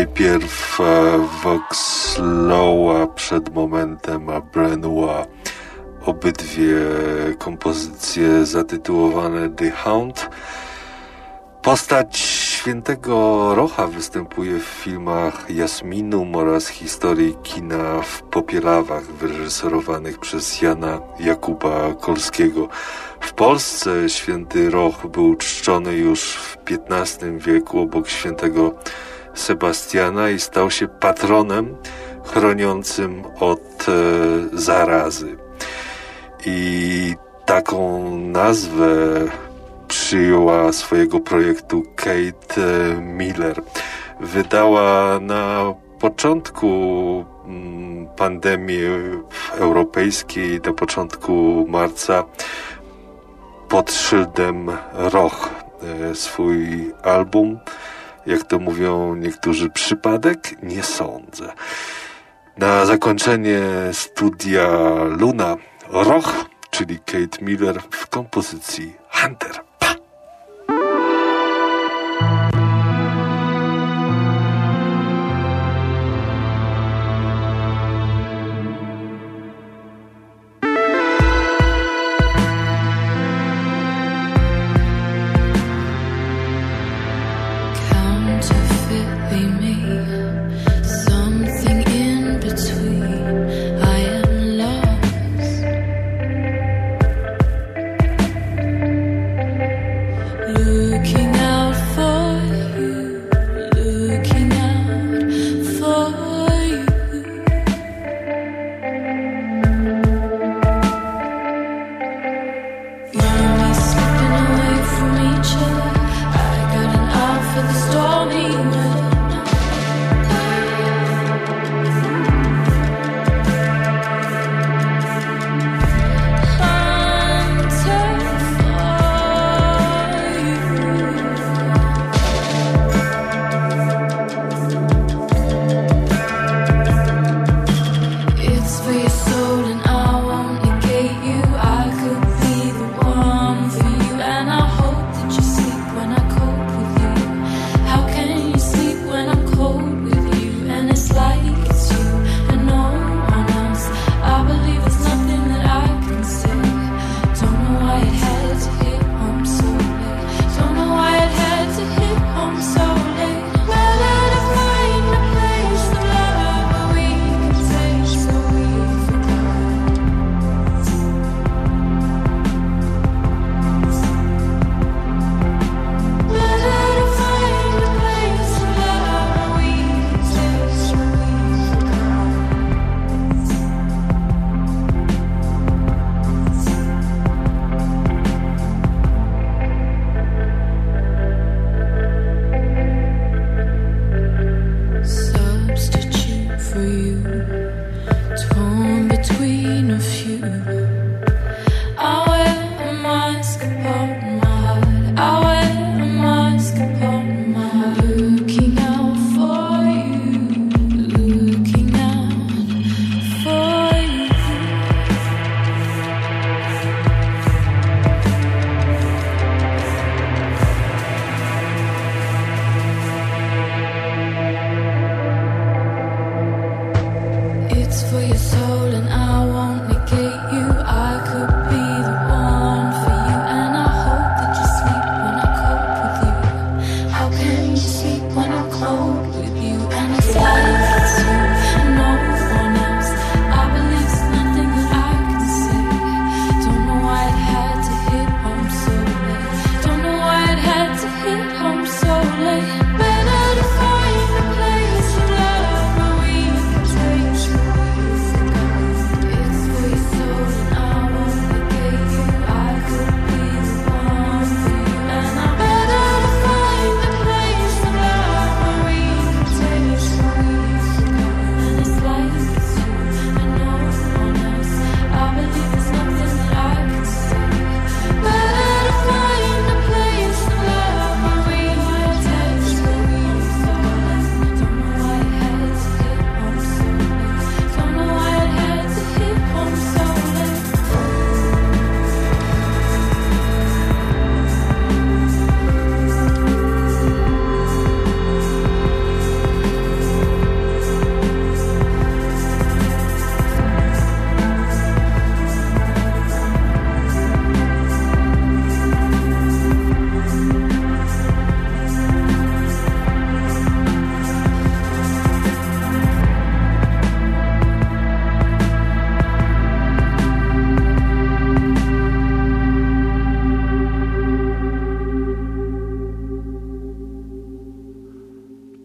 Najpierw e, Voxlowa przed momentem a Brenoa. Obydwie kompozycje zatytułowane The Hound. Postać świętego Rocha występuje w filmach Jasminum oraz historii kina w Popielawach wyreżyserowanych przez Jana Jakuba Kolskiego. W Polsce święty Roch był czczony już w XV wieku obok świętego Sebastiana i stał się patronem chroniącym od e, zarazy. I taką nazwę przyjęła swojego projektu Kate e, Miller. Wydała na początku mm, pandemii europejskiej, na początku marca pod szyldem Roch e, swój album jak to mówią niektórzy, przypadek? Nie sądzę. Na zakończenie studia Luna Roch, czyli Kate Miller w kompozycji Hunter.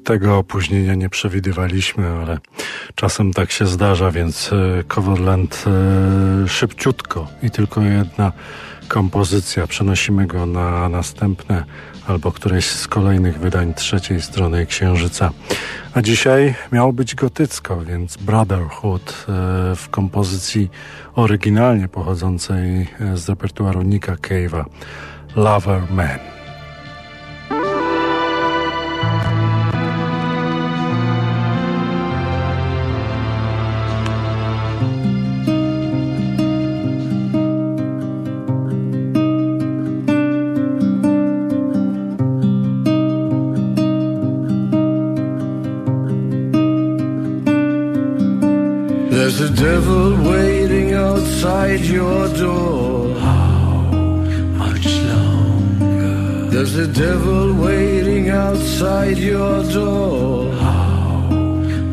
Tego opóźnienia nie przewidywaliśmy, ale czasem tak się zdarza, więc e, Coverland e, szybciutko i tylko jedna kompozycja. Przenosimy go na następne albo któreś z kolejnych wydań trzeciej strony Księżyca. A dzisiaj miało być gotycko, więc Brotherhood e, w kompozycji oryginalnie pochodzącej z repertuaru Nika Cave'a Lover Man. There's a devil waiting outside your door. How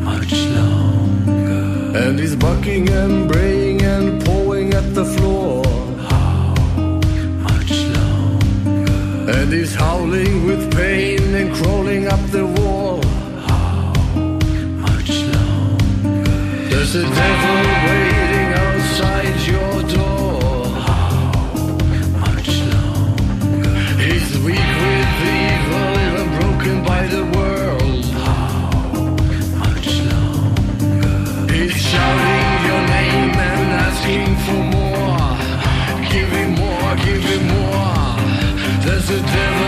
much longer? And he's bucking and braying and pawing at the floor. How much longer? And he's howling with pain and crawling up the wall. How much longer? There's a devil the devil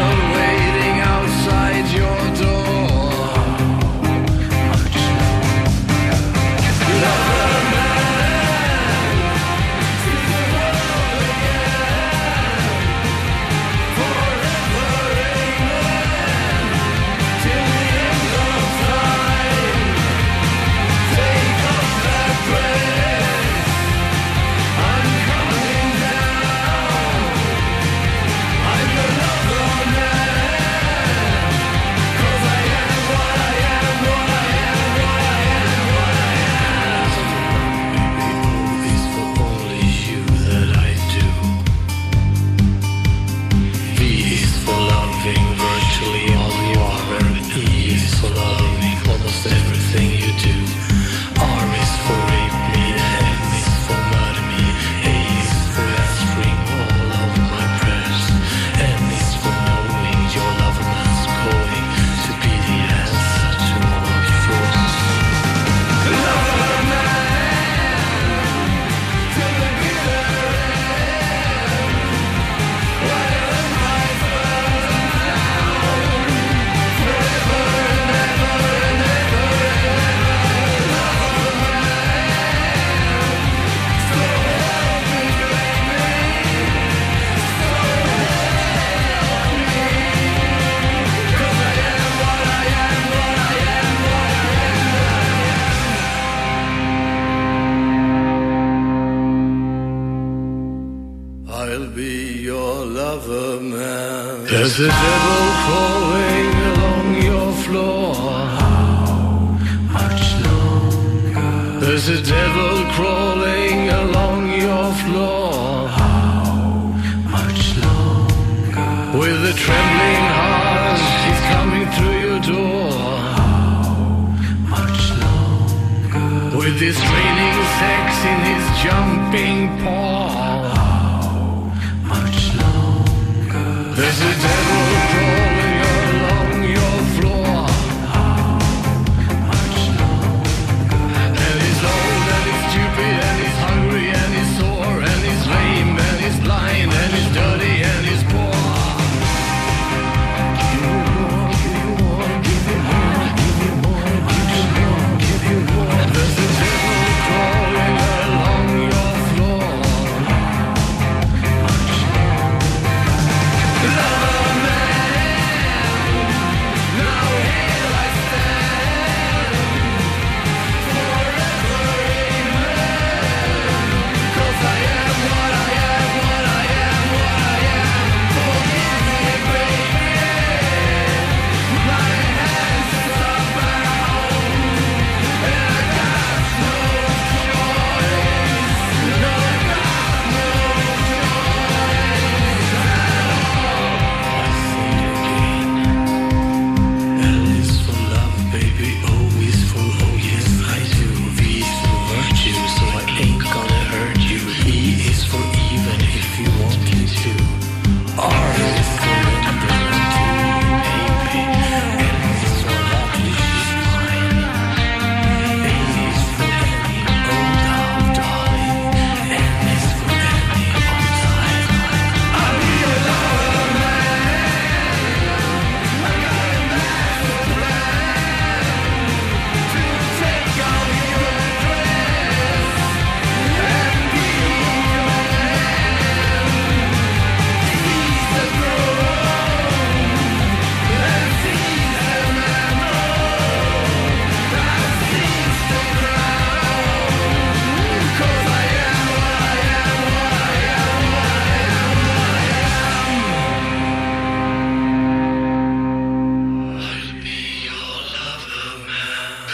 There's a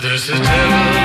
This is devil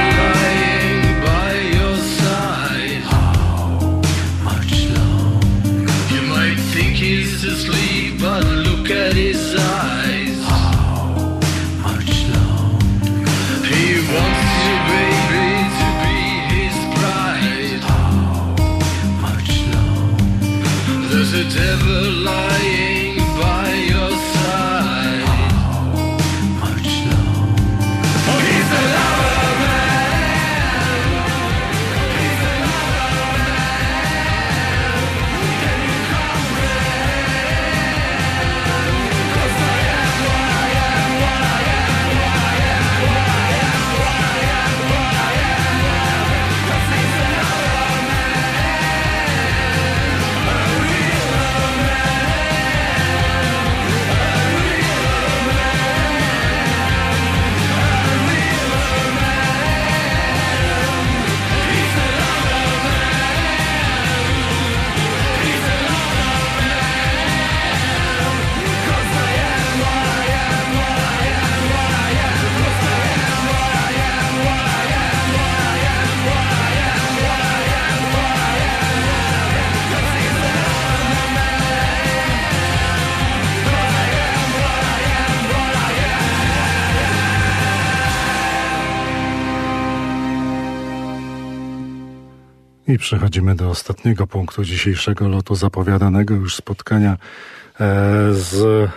Przechodzimy do ostatniego punktu dzisiejszego lotu zapowiadanego już spotkania e, z.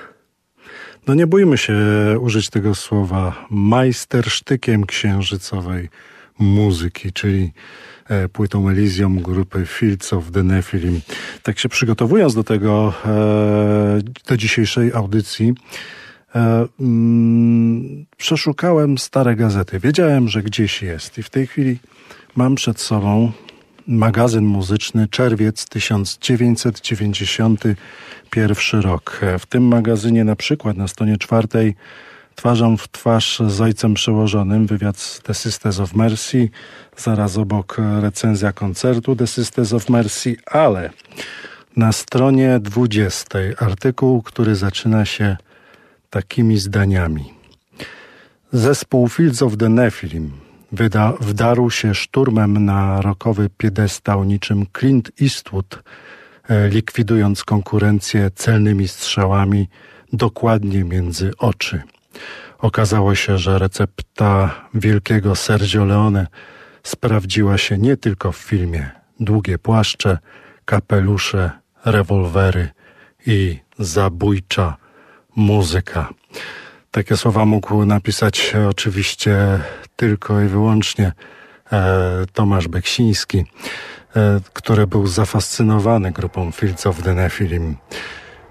No nie bójmy się użyć tego słowa majstersztykiem księżycowej muzyki, czyli e, płytą Elysium grupy Fields of the Nephilim. Tak się przygotowując do tego, e, do dzisiejszej audycji, mm, przeszukałem stare gazety. Wiedziałem, że gdzieś jest i w tej chwili mam przed sobą magazyn muzyczny Czerwiec 1991 rok. W tym magazynie na przykład na stronie czwartej twarzą w twarz z ojcem przełożonym wywiad The Sisters of Mercy, zaraz obok recenzja koncertu The Sisters of Mercy, ale na stronie 20 artykuł, który zaczyna się takimi zdaniami. Zespół Fields of the Nephilim wyda, wdarł się szturmem na rokowy piedestał niczym Clint Eastwood, e, likwidując konkurencję celnymi strzałami dokładnie między oczy. Okazało się, że recepta wielkiego Sergio Leone sprawdziła się nie tylko w filmie. Długie płaszcze, kapelusze, rewolwery i zabójcza muzyka. Takie słowa mógł napisać oczywiście tylko i wyłącznie e, Tomasz Beksiński, e, który był zafascynowany grupą Fields of the Nephilim.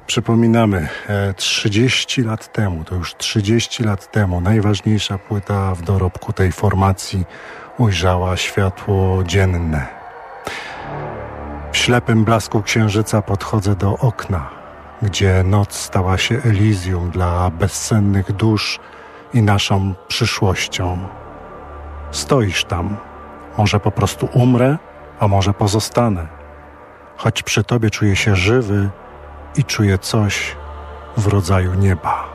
Przypominamy, 30 e, lat temu, to już 30 lat temu, najważniejsza płyta w dorobku tej formacji ujrzała światło dzienne. W ślepym blasku księżyca podchodzę do okna, gdzie noc stała się Elysium dla bezsennych dusz i naszą przyszłością. Stoisz tam. Może po prostu umrę, a może pozostanę. Choć przy tobie czuję się żywy i czuję coś w rodzaju nieba.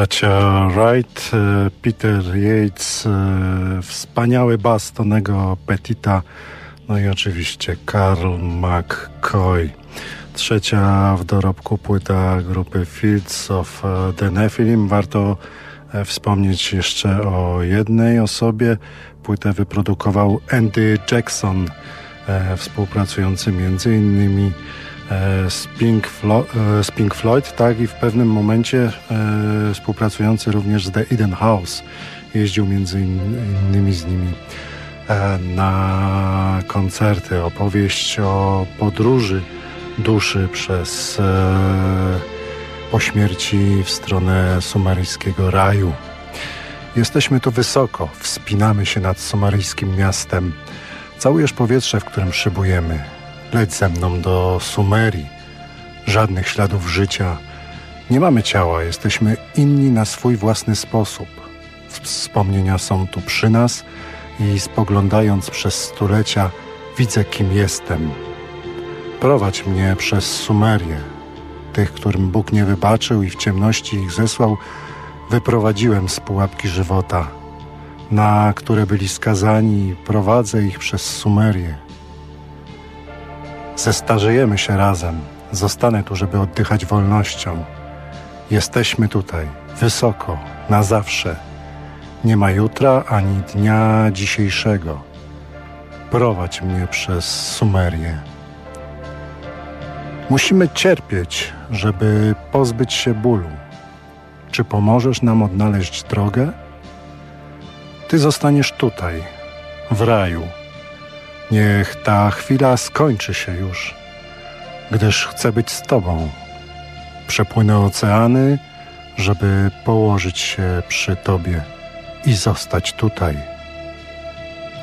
Bracia Wright, e, Peter Yates, e, wspaniały bas Tonego Petita, no i oczywiście Carl McCoy. Trzecia w dorobku płyta grupy Fields of e, the Nephilim. Warto wspomnieć jeszcze o jednej osobie. Płytę wyprodukował Andy Jackson, współpracujący między innymi z Pink, Flo e, z Pink Floyd, tak i w pewnym momencie e, współpracujący również z The Eden House. Jeździł między innymi z nimi na koncerty. Opowieść o podróży duszy przez po śmierci w stronę sumaryjskiego raju. Jesteśmy tu wysoko, wspinamy się nad sumaryjskim miastem. Całujesz powietrze, w którym szybujemy. Leć ze mną do Sumerii. Żadnych śladów życia. Nie mamy ciała, jesteśmy inni na swój własny sposób. Wspomnienia są tu przy nas i spoglądając przez stulecia, widzę, kim jestem. Prowadź mnie przez Sumerię. Tych, którym Bóg nie wybaczył i w ciemności ich zesłał, wyprowadziłem z pułapki żywota, na które byli skazani, prowadzę ich przez Sumerię. Zestarzejemy się razem. Zostanę tu, żeby oddychać wolnością. Jesteśmy tutaj, wysoko, na zawsze. Nie ma jutra ani dnia dzisiejszego. Prowadź mnie przez Sumerię. Musimy cierpieć, żeby pozbyć się bólu. Czy pomożesz nam odnaleźć drogę? Ty zostaniesz tutaj, w raju Niech ta chwila skończy się już, gdyż chcę być z Tobą. Przepłynę oceany, żeby położyć się przy Tobie i zostać tutaj,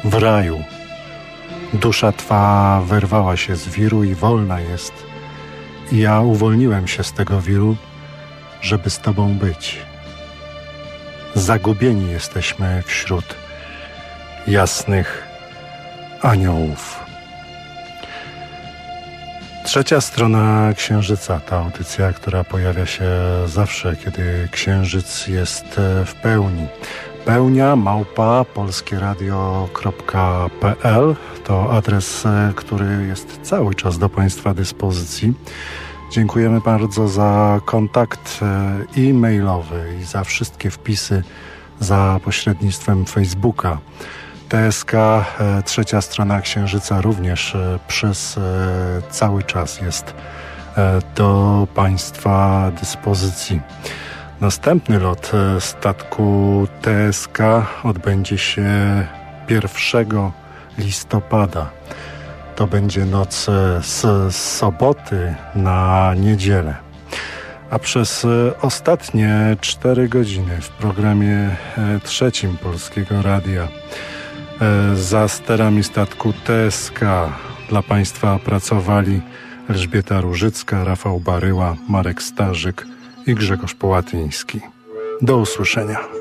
w raju. Dusza Twa wyrwała się z wiru i wolna jest. I ja uwolniłem się z tego wiru, żeby z Tobą być. Zagubieni jesteśmy wśród jasnych aniołów. Trzecia strona Księżyca, ta audycja, która pojawia się zawsze, kiedy Księżyc jest e, w pełni. Pełnia małpa polskieradio.pl to adres, e, który jest cały czas do Państwa dyspozycji. Dziękujemy bardzo za kontakt e, e-mailowy i za wszystkie wpisy za pośrednictwem Facebooka. TSK, e, trzecia strona Księżyca również e, przez e, cały czas jest do Państwa dyspozycji. Następny lot statku TSK odbędzie się 1 listopada. To będzie noc z soboty na niedzielę. A przez ostatnie 4 godziny w programie trzecim Polskiego Radia za sterami statku TSK dla Państwa pracowali Elżbieta Różycka, Rafał Baryła, Marek Starzyk i Grzegorz Połatyński. Do usłyszenia.